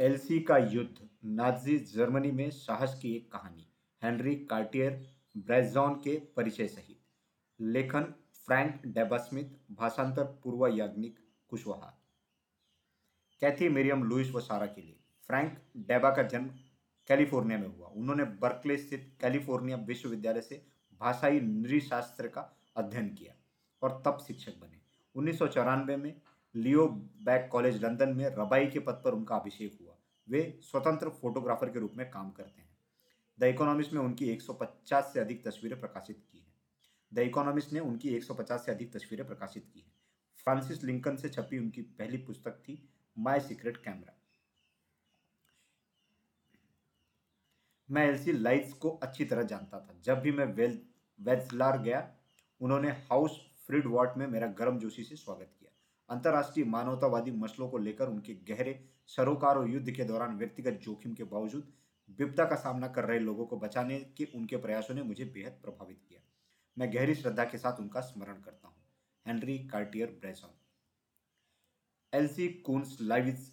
LC का युद्ध, Nazi Germany में साहस की एक कहानी, हेनरी कार्टियर, ब्रेजॉन के परिचय सहित। लेखन, फ्रैंक डेबास्मिथ, भाषांतर पूर्व Yagnik Kushwaha Kathy Merriam Louis व सारा के लिए, फ्रैंक डेबा का जन्म कैलिफ़ोर्निया में हुआ। उन्होंने बर्कले स्थित कैलिफ़ोर्निया विश्वविद्यालय से भाषाई नृशास्त्र का अध्ययन किया और तब शिक्षक बने। उन्नीस सौ चौरानवे में लियो बैक कॉलेज लंदन में रबाई के पद पर उनका अभिषेक हुआ। वे स्वतंत्र फोटोग्राफर के रूप में काम करते हैं। द इकोनॉमिस्ट में उनकी 150 से अधिक तस्वीरें प्रकाशित की हैं। द इकोनॉमिस्ट ने उनकी 150 से अधिक तस्वीरें प्रकाशित की हैं। फ्रांसिस लिंकन से छपी उनकी पहली पुस्तक थी माई सीक्रेट कैमरा मैं एलसी लाइट्स को अच्छी तरह जानता था। जब भी मैं वेल वेजलार गया, उन्होंने हाउस फ्रीड वॉट में मेरा गर्म जोशी से स्वागत किया। अंतर्राष्ट्रीय मानवतावादी मसलों को लेकर उनके गहरे सरोकार और युद्ध के दौरान व्यक्तिगत जोखिम के बावजूद विपदा का सामना कर रहे लोगों को बचाने के उनके प्रयासों ने मुझे बेहद प्रभावित किया। मैं गहरी श्रद्धा के साथ उनका स्मरण करता हूँ। Henry Cartier Bresson. एलसी कून्स लाइव्स,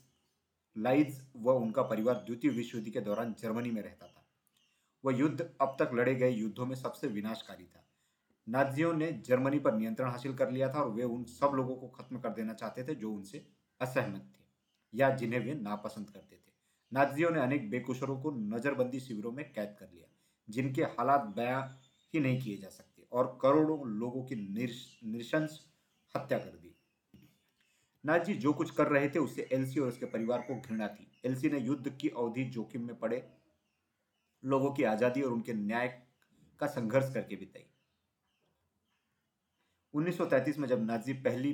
लाइज व उनका परिवार द्वितीय विश्व युद्ध के दौरान जर्मनी में रहता था। वह युद्ध अब तक लड़े गए युद्धों में सबसे विनाशकारी था। नाजियों ने जर्मनी पर नियंत्रण हासिल कर लिया था और वे उन सब लोगों को खत्म कर देना चाहते थे जो उनसे असहमत थे। या जिन्हें वे नापसंद करते थे। नाजियों ने अनेक बेकुशरों को नजरबंदी शिविरों में कैद कर लिया, जिनके हालात बयां ही नहीं किए जा सकते और करोड़ों लोगों की निशंस हत्या कर दी। नाजी जो कुछ कर रहे थे उससे एलसी और उसके परिवार को घृणा थी। एलसी ने युद्ध की अवधि जोखिम में पड़े, लोगों की आज़ादी और उनके न्याय का संघर्ष करके बिताई। 1933 में जब नाजी पहली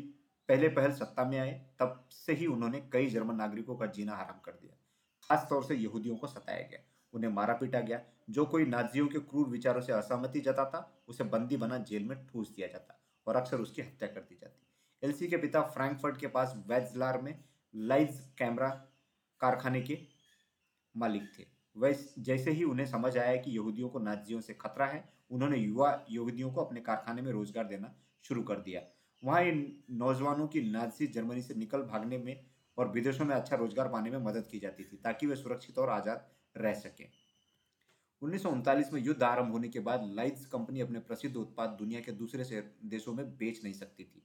पहले पहल सत्ता में आए, तब से ही उन्होंने कई जर्मन नागरिकों का जीना हराम कर दिया। खास तौर से यहूदियों को सताया गया। उन्हें मारा पीटा गया। जो कोई नाजियों के क्रूर विचारों से असहमति जताता, उसे बंदी बना जेल में ठूस दिया जाता और अक्सर उसकी हत्या कर दी जाती। एलसी के पिता फ्रैंकफर्ट के पास वेजलार में लाइज कैमरा कारखाने के मालिक थे। वह जैसे ही उन्हें समझ आया कि यहूदियों को नाजियों से खतरा है, उन्होंने युवा यहूदियों को अपने कारखाने में रोज़गार देना शुरू कर दिया। वहाँ इन नौजवानों की नाजी जर्मनी से निकल भागने में और विदेशों में अच्छा रोज़गार पाने में मदद की जाती थी ताकि वे सुरक्षित और आज़ाद रह सकें। उन्नीस में युद्ध आरंभ होने के बाद लाइट्स कंपनी अपने प्रसिद्ध उत्पाद दुनिया के दूसरे देशों में बेच नहीं सकती थी।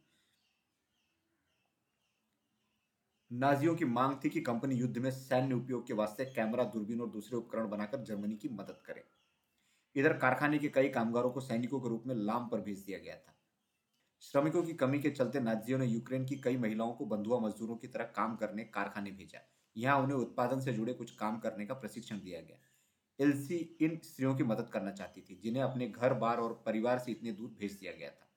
नाजियों की मांग थी कि कंपनी युद्ध में सैन्य उपयोग के वास्ते कैमरा दूरबीन और दूसरे उपकरण बनाकर जर्मनी की मदद करे। इधर कारखाने के कई कामगारों को सैनिकों के रूप में लाम पर भेज दिया गया था। श्रमिकों की कमी के चलते नाजियों ने यूक्रेन की कई महिलाओं को बंधुआ मजदूरों की तरह काम करने कारखाने भेजा। यहाँ उन्हें उत्पादन से जुड़े कुछ काम करने का प्रशिक्षण दिया गया। एलसी इन स्त्रियों की मदद करना चाहती थी, जिन्हें अपने घर, बार और परिवार से इतने दूर भेज दिया गया था।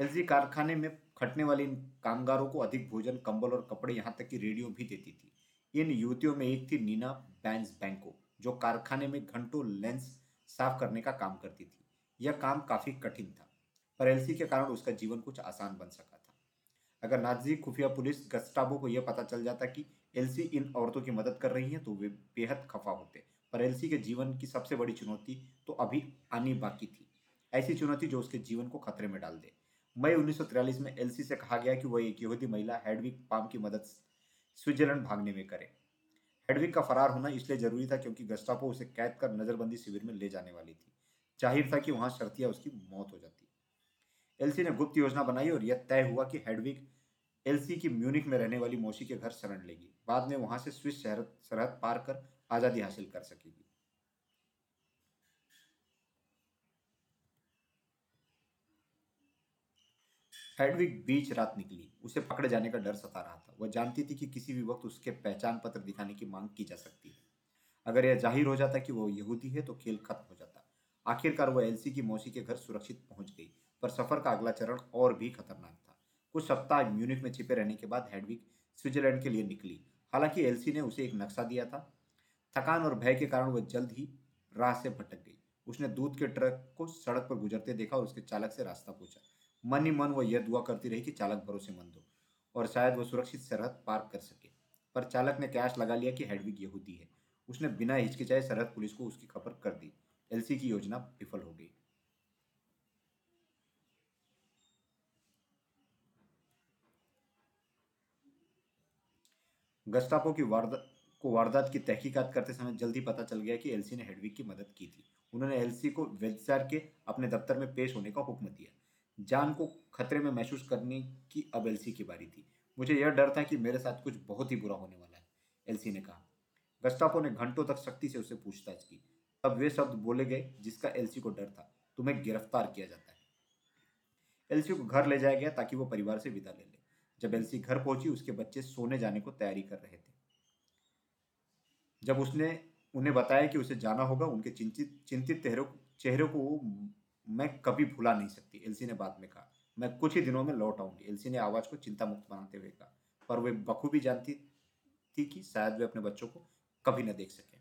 एलसी कारखाने में खटने वाले इन कामगारों को अधिक भोजन, कंबल और कपड़े यहाँ तक कि रेडियो भी देती थी। इन युवतियों में एक थी नीना बैंस बैंको, जो कारखाने में घंटों लेंस साफ़ करने का काम करती थी। यह काम काफ़ी कठिन था। पर एलसी के कारण उसका जीवन कुछ आसान बन सका था। अगर नाजी खुफिया पुलिस गस्टाबो को यह पता चल जाता कि एलसी इन औरतों की मदद कर रही है तो वे बेहद खफा होते। पर एलसी के जीवन की सबसे बड़ी चुनौती तो अभी आनी बाकी थी। ऐसी चुनौती जो उसके जीवन को खतरे में डाल दे। मई उन्नीस में एलसी से कहा गया कि वह एक यहूदी महिला हेडविक पाम की मदद स्विट्जरलैंड भागने में करे। हेडविक का फरार होना इसलिए ज़रूरी था क्योंकि गस्टापो उसे कैद कर नजरबंदी शिविर में ले जाने वाली थी। ज़ाहिर था कि वहाँ शर्तिया उसकी मौत हो जाती। एलसी ने गुप्त योजना बनाई और यह तय हुआ कि हेडविक एलसी की म्यूनिक में रहने वाली मौसी के घर शरण लेगी। बाद में वहाँ से स्विस शहर, सरहद पार कर आज़ादी हासिल कर सकेगी। हेडविक बीच रात निकली। उसे पकड़े जाने का डर सता रहा था। वह जानती थी कि किसी भी वक्त उसके पहचान पत्र दिखाने की मांग की जा सकती है। अगर यह ज़ाहिर हो जाता कि वो यहूदी है तो खेल खत्म हो जाता। आखिरकार वह एलसी की मौसी के घर सुरक्षित पहुँच गई। पर सफ़र का अगला चरण और भी खतरनाक था। कुछ सप्ताह म्यूनिक में छिपे रहने के बाद हेडविक स्विट्जरलैंड के लिए निकली। हालाँकि एलसी ने उसे एक नक्शा दिया था। थकान और भय के कारण वह जल्द ही राह से भटक गई। उसने दूध के ट्रक को सड़क पर गुजरते देखा और उसके चालक से रास्ता पूछा। मन ही मन वह यह दुआ करती रही कि चालक भरोसेमंद हो और शायद वह सुरक्षित सरहद पार कर सके। पर चालक ने कैश लगा लिया कि हेडविक यहूदी है। उसने बिना हिचकिचाए सरहद पुलिस को उसकी खबर कर दी। एलसी की योजना विफल गई गस्तापो की वारदात को वारदात की तहकीकात करते समय जल्दी पता चल गया कि एलसी ने हेडविक की मदद की थी। उन्होंने एलसी को वेल्सार के अपने दफ्तर में पेश होने का हुक्म दिया। जान को खतरे में महसूस करने की अब एलसी की बारी थी। मुझे यह डर था कि मेरे साथ कुछ बहुत ही बुरा होने वाला है, एलसी ने कहा। गस्टापो ने घंटों तक सख्ती से उसे पूछताछ की। तब वे शब्द बोले गए, जिसका एलसी को डर था, तुम्हें गिरफ़्तार किया जाता है। एलसी को घर ले जाया गया ताकि वो परिवार से विदा ले ले। जब एलसी घर पहुँची, उसके बच्चे सोने जाने को तैयारी कर रहे थे। जब उसने उन्हें बताया कि उसे जाना होगा, उनके चिंतित चिंतित चेहरों को मैं कभी भुला नहीं सकती, एलसी ने बाद में कहा। मैं कुछ ही दिनों में लौट आऊँगी, एलसी ने आवाज़ को चिंता मुक्त बनाते हुए कहा। पर वे बखूबी जानती थी कि शायद वे अपने बच्चों को कभी न देख सके।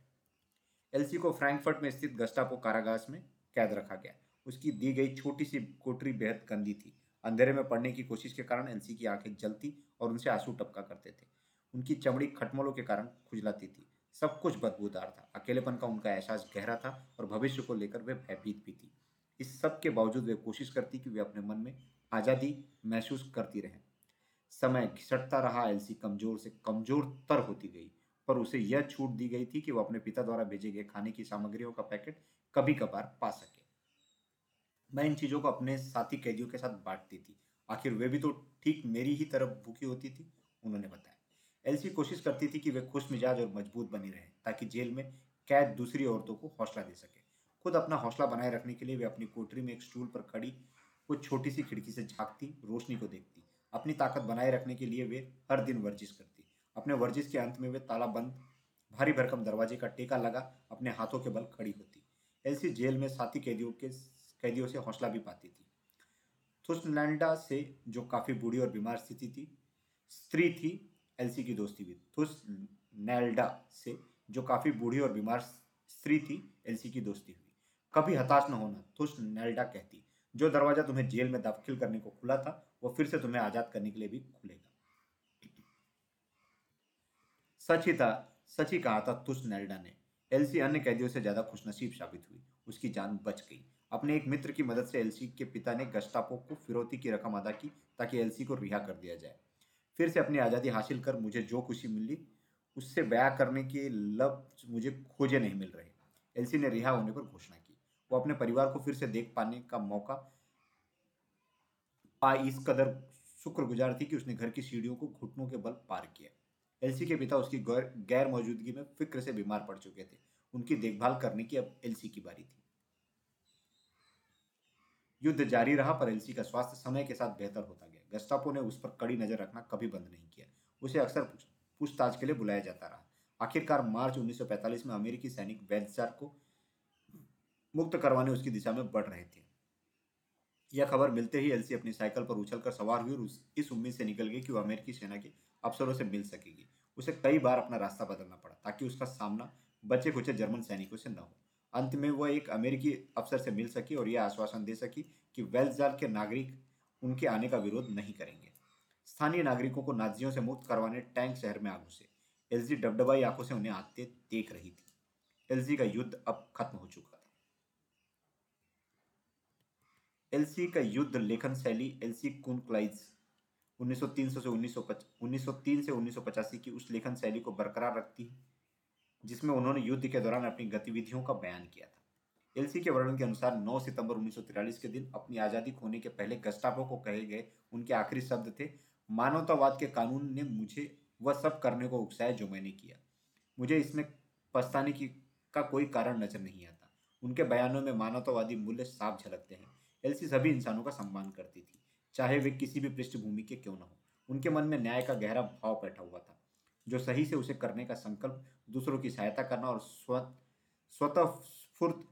एलसी को फ्रैंकफर्ट में स्थित गस्टापो कारागास में कैद रखा गया। उसकी दी गई छोटी सी कोठरी बेहद गंदी थी। अंधेरे में पढ़ने की कोशिश के कारण एलसी की आँखें जलती और उनसे आँसू टपका करते थे। उनकी चमड़ी खटमलों के कारण खुजलाती थी। सब कुछ बदबूदार था। अकेलेपन का उनका एहसास गहरा था और भविष्य को लेकर वे भयभीत भी थी। इस सब के बावजूद वे कोशिश करती कि वे अपने मन में आज़ादी महसूस करती रहें। समय घिसटता रहा एलसी कमज़ोर से कमज़ोर तर होती गई, पर उसे यह छूट दी गई थी कि वह अपने पिता द्वारा भेजे गए खाने की सामग्रियों का पैकेट कभी कभार पा सके। मैं इन चीज़ों को अपने साथी कैदियों के साथ बांटती थी। आखिर वे भी तो ठीक मेरी ही तरफ़ भूखी होती थी, उन्होंने बताया। एलसी कोशिश करती थी कि वे खुश मिजाज और मज़बूत बनी रहे, ताकि जेल में कैद दूसरी औरतों को हौसला दे सके। खुद अपना हौसला बनाए रखने के लिए वे अपनी कोठरी में एक स्टूल पर खड़ी कुछ छोटी सी खिड़की से झांकती, रोशनी को देखती। अपनी ताकत बनाए रखने के लिए वे हर दिन वर्जिश करती। अपने वर्जिश के अंत में वे ताला बंद, भारी भरकम दरवाजे का टेका लगा, अपने हाथों के बल खड़ी होती। एलसी जेल में साथी कैदियों के कैदियों से हौसला भी पाती थी। थुसलैंडा से, जो काफ़ी बूढ़ी और बीमार स्थिति थी, स्त्री थी, एलसी की दोस्ती भी। थुस नैल्डा से, जो काफ़ी बूढ़ी और बीमार स्त्री थी, एलसी की दोस्ती हुई। कभी हताश न होना थुस नैल्डा कहती, जो दरवाज़ा तुम्हें जेल में दाखिल करने को खुला था, वो फिर से तुम्हें आज़ाद करने के लिए भी खुलेगा। सच ही था, सच ही कहा था तुस नेल्डा ने। एलसी अन्य कैदियों से ज़्यादा खुशनसीब साबित हुई। उसकी जान बच गई। अपने एक मित्र की मदद से एलसी के पिता ने गस्टापो को फिरौती की रकम अदा की ताकि एलसी को रिहा कर दिया जाए। फिर से अपनी आज़ादी हासिल कर मुझे जो खुशी मिली, उससे बयां करने के लफ्ज मुझे खोजे नहीं मिल रहे। एलसी ने रिहा होने पर घोषणा की। वो अपने परिवार को फिर से देख पाने का मौका पा इस कदर शुक्रगुजार थी कि उसने घर की सीढ़ियों को घुटनों के बल पार किया। एलसी के पिता उसकी गैर मौजूदगी में फ़िक्र से बीमार पड़ चुके थे। उनकी देखभाल करने की अब एलसी की बारी थी। युद्ध जारी रहा, पर एलसी का स्वास्थ्य समय के साथ बेहतर होता गया। गस्टापो ने उस पर कड़ी नज़र रखना कभी बंद नहीं किया। उसे अक्सर पूछताछ के लिए बुलाया जाता रहा। आखिरकार मार्च 1945 में अमेरिकी सैनिक वेल्सार को मुक्त करवाने उसकी दिशा में बढ़ रहे थे। यह खबर मिलते ही एलसी अपनी साइकिल पर उछलकर सवार हुई और इस उम्मीद से निकल गई कि वह अमेरिकी सेना के अफसरों से मिल सकेगी। उसे कई बार अपना रास्ता बदलना पड़ा, ताकि उसका सामना बचे कुचे जर्मन सैनिकों से न हो। अंत में वह एक अमेरिकी अफसर से मिल सकी और यह आश्वासन दे सकी कि वेल्सजाल के नागरिक उनके आने का विरोध नहीं करेंगे। स्थानीय नागरिकों को नाजियों से मुक्त करवाने टैंक शहर में आ घुसे एलजी डबडबाई आँखों से उन्हें आते देख रही थी। एलजी का युद्ध अब खत्म हो चुका था। एलसी का युद्ध लेखन शैली एलसी कुन क्लाइज 1903 से 1903 से 1985 की उस लेखन शैली को बरकरार रखती है। जिसमें उन्होंने युद्ध के दौरान अपनी गतिविधियों का बयान किया था। एलसी के वर्णन के अनुसार 9 सितंबर 1943 के दिन अपनी आज़ादी खोने के पहले गस्टापो को कहे गए उनके आखिरी शब्द थे, मानवतावाद के कानून ने मुझे वह सब करने को उकसाया जो मैंने किया। मुझे इसमें पछताने की का कोई कारण नज़र नहीं आता। उनके बयानों में मानवतावादी मूल्य साफ़ झलकते हैं। एलसी सभी इंसानों का सम्मान करती थी, चाहे वे किसी भी पृष्ठभूमि के क्यों न हो। उनके मन में न्याय का गहरा भाव बैठा हुआ था। जो सही से उसे करने का संकल्प, दूसरों की सहायता करना और स्व स्वतः स्फूर्त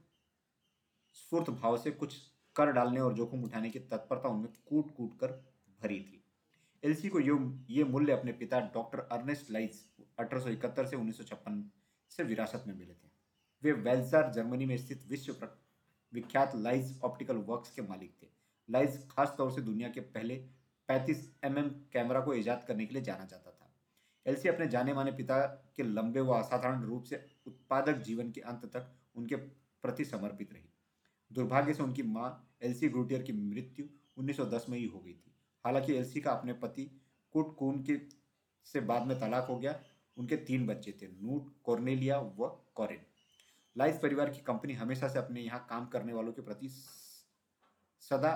स्फूर्त भाव से कुछ कर डालने और जोखिम उठाने की तत्परता उनमें कूट कूट कर भरी थी। एलसी को यो, ये मूल्य अपने पिता डॉक्टर अर्नेस्ट लाइज अठारह सौ इकहत्तर से उन्नीस सौ छप्पन से विरासत में मिले थे। वे वेल्सार, जर्मनी में स्थित विश्व विख्यात लाइज ऑप्टिकल वर्क्स के मालिक थे। लाइज खास तौर से दुनिया के पहले 35 एम mm कैमरा को ईजाद करने के लिए जाना जाता था। एलसी अपने जाने माने पिता के लंबे व असाधारण रूप से उत्पादक जीवन के अंत तक उनके प्रति समर्पित रही दुर्भाग्य से उनकी माँ एलसी ग्रूटियर की मृत्यु 1910 में ही हो गई थी हालाँकि एलसी का अपने पति कुट कून के से बाद में तलाक हो गया उनके तीन बच्चे थे नूट कॉर्नेलिया व कॉरिन लाइस परिवार की कंपनी हमेशा से अपने यहाँ काम करने वालों के प्रति सदा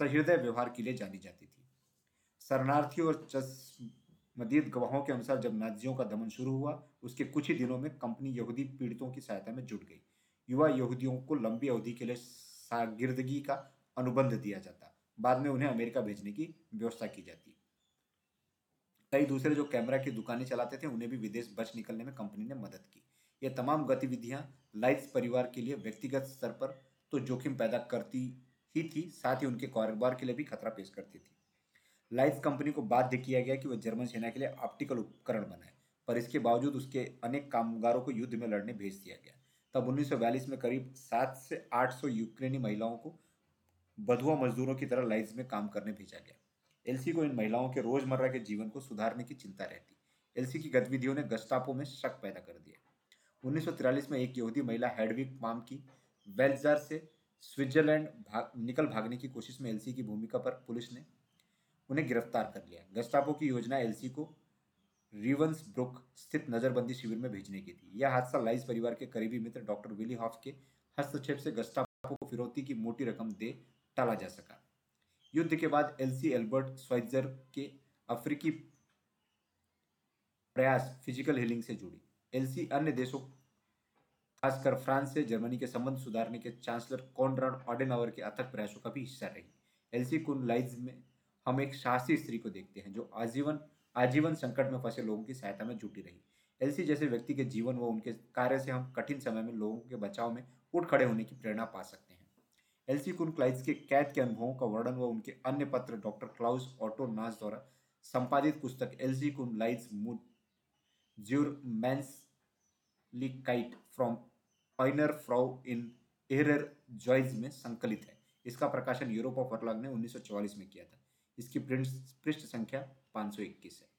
सहृदय व्यवहार के लिए जानी जाती थी शरणार्थी और मदीद गवाहों के अनुसार जब नाजियों का दमन शुरू हुआ, उसके कुछ ही दिनों में कंपनी यहूदी पीड़ितों की सहायता में जुट गई। युवा यहूदियों को लंबी अवधि के लिए शागिर्दगी का अनुबंध दिया जाता। बाद में उन्हें अमेरिका भेजने की व्यवस्था की जाती। कई दूसरे जो कैमरा की दुकानें चलाते थे, उन्हें भी विदेश बच निकलने में कंपनी ने मदद की। ये तमाम गतिविधियाँ लाइट्स परिवार के लिए व्यक्तिगत स्तर पर तो जोखिम पैदा करती ही थी, साथ ही उनके कारोबार के लिए भी खतरा पेश करती थी। लाइट्स कंपनी को बाध्य किया गया कि वह जर्मन सेना के लिए ऑप्टिकल उपकरण बनाए, पर इसके बावजूद उसके अनेक कामगारों को युद्ध में लड़ने भेज दिया गया। तब उन्नीस में करीब सात से आठ सौ यूक्रेनी महिलाओं को बधुआ मजदूरों की तरह लाइट्स में काम करने भेजा गया। एलसी को इन महिलाओं के रोज़मर्रा के जीवन को सुधारने की चिंता रहती। एलसी की गतिविधियों ने गस्टापो में शक पैदा कर दिया। उन्नीस में एक यहूदी महिला हेडविक पाम की वेल्जार से स्विट्जरलैंड भाग निकल भागने की कोशिश में एलसी की भूमिका पर पुलिस ने उन्हें गिरफ़्तार कर लिया। गस्टापो की योजना एलसी को रिवंस ब्रुक स्थित नजरबंदी शिविर में भेजने की थी। यह हादसा लाइस परिवार के करीबी मित्र डॉक्टर विली हॉफ के हस्तक्षेप से गस्टापो को फिरौती की मोटी रकम दे टाला जा सका। युद्ध के बाद एलसी एल्बर्ट स्वाइजर के अफ्रीकी प्रयास फ़िज़िकल हीलिंग से जुड़ी। एलसी अन्य देशों, खासकर फ्रांस से जर्मनी के संबंध सुधारने के चांसलर कॉनराड ऑडेनावर के अथक प्रयासों का भी हिस्सा रही। एलसी कुन लाइज में हम एक साहसी स्त्री को देखते हैं, जो आजीवन आजीवन संकट में फंसे लोगों की सहायता में जुटी रही। एलसी जैसे व्यक्ति के जीवन व उनके कार्य से हम कठिन समय में लोगों के बचाव में उठ खड़े होने की प्रेरणा पा सकते हैं। एलसी कुन क्लाइस के कैद के अनुभवों का वर्णन व उनके अन्य पत्र डॉक्टर क्लाउस ऑटो नास द्वारा संपादित पुस्तक एलसी कुन लाइज मूड, ज्यूर मैंस लिकाइट फ्रॉम पाइनर फ्राउ इन एहर जॉइज में संकलित है। इसका प्रकाशन यूरोप ऑफ़ वर्लाग ने 1944 में किया था। इसकी पृष्ठ संख्या 521 है।